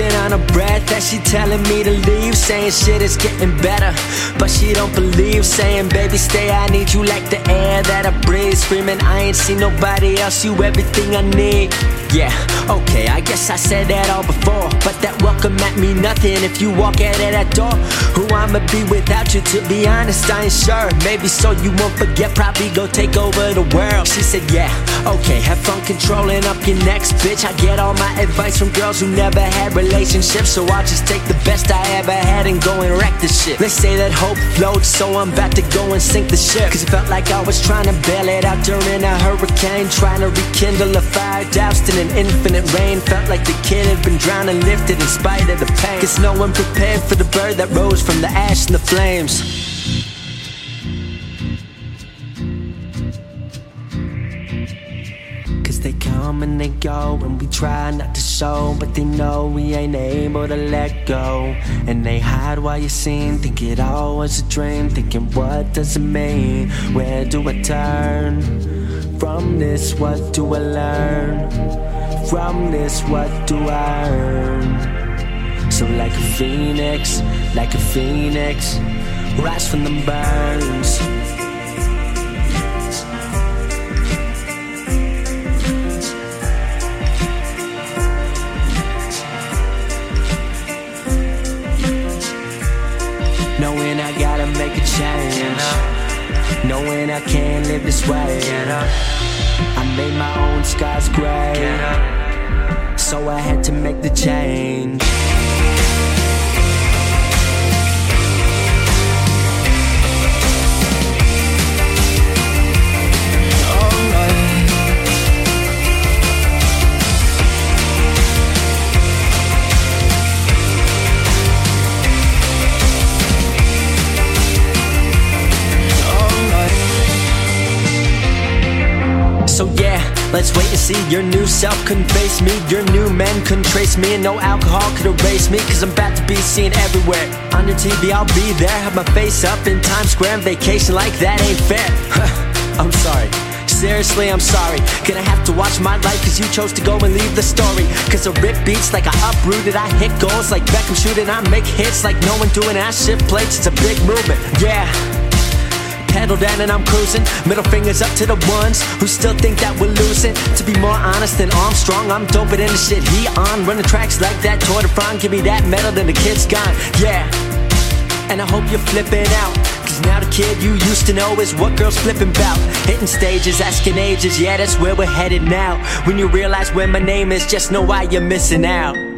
on her breath as she telling me to leave Saying shit is getting better, but she don't believe Saying baby stay, I need you like the air that I breathe. Screaming I ain't seen nobody else, you everything I need. Yeah, okay, I guess I said that all before But that welcome at me nothing. If you walk out of that door Who I'ma be without you, to be honest, I ain't sure. Maybe so you won't forget, probably go take over the world. She said, yeah, okay, have fun controlling up your next bitch. I get all my advice from girls who never had relationships So I'll just take the best I ever had and go and wreck the shit. They say that hope floats, so I'm about to go and sink the ship. Cause it felt like I was trying to bail it out during a hurricane Trying to rekindle a fire doused in an infinite rain. Felt like the kid had been drowned and lifted in spite of the pain. Guess no one prepared for the bird that rose from the ash and the flames. Cause they come and they go and we try not to show But they know we ain't able to let go. And they hide while you're seen, think it all was a dream Thinking what does it mean, where do I turn? From this what do I learn? From this, what do I earn? So, like a phoenix, like a phoenix, rise from the burns. Knowing I gotta make a change. Knowing I can't live this way. I made my own skies gray so I had to make the change. Let's wait and see. Your new self couldn't face me. Your new men couldn't trace me. And no alcohol could erase me. Cause I'm about to be seen everywhere. On your TV, I'll be there. Have my face up in Times Square. And vacation like that ain't fair. I'm sorry. Seriously, I'm sorry. Gonna have to watch my life cause you chose to go and leave the story. Cause I rip beats like I uprooted. I hit goals like Beckham shooting. I make hits like no one doing. I shift plates. It's a big movement. Yeah pedal down and I'm cruising. Middle fingers up to the ones who still think that we're losing. To be more honest than Armstrong, I'm doper than the shit he on. Running tracks like that Tour de France, give me that medal, then the kid's gone. Yeah. And I hope you're flipping out. Cause now the kid you used to know is what girls flipping about. Hitting stages, asking ages, yeah, that's where we're headed now. When you realize where my name is, just know why you're missing out.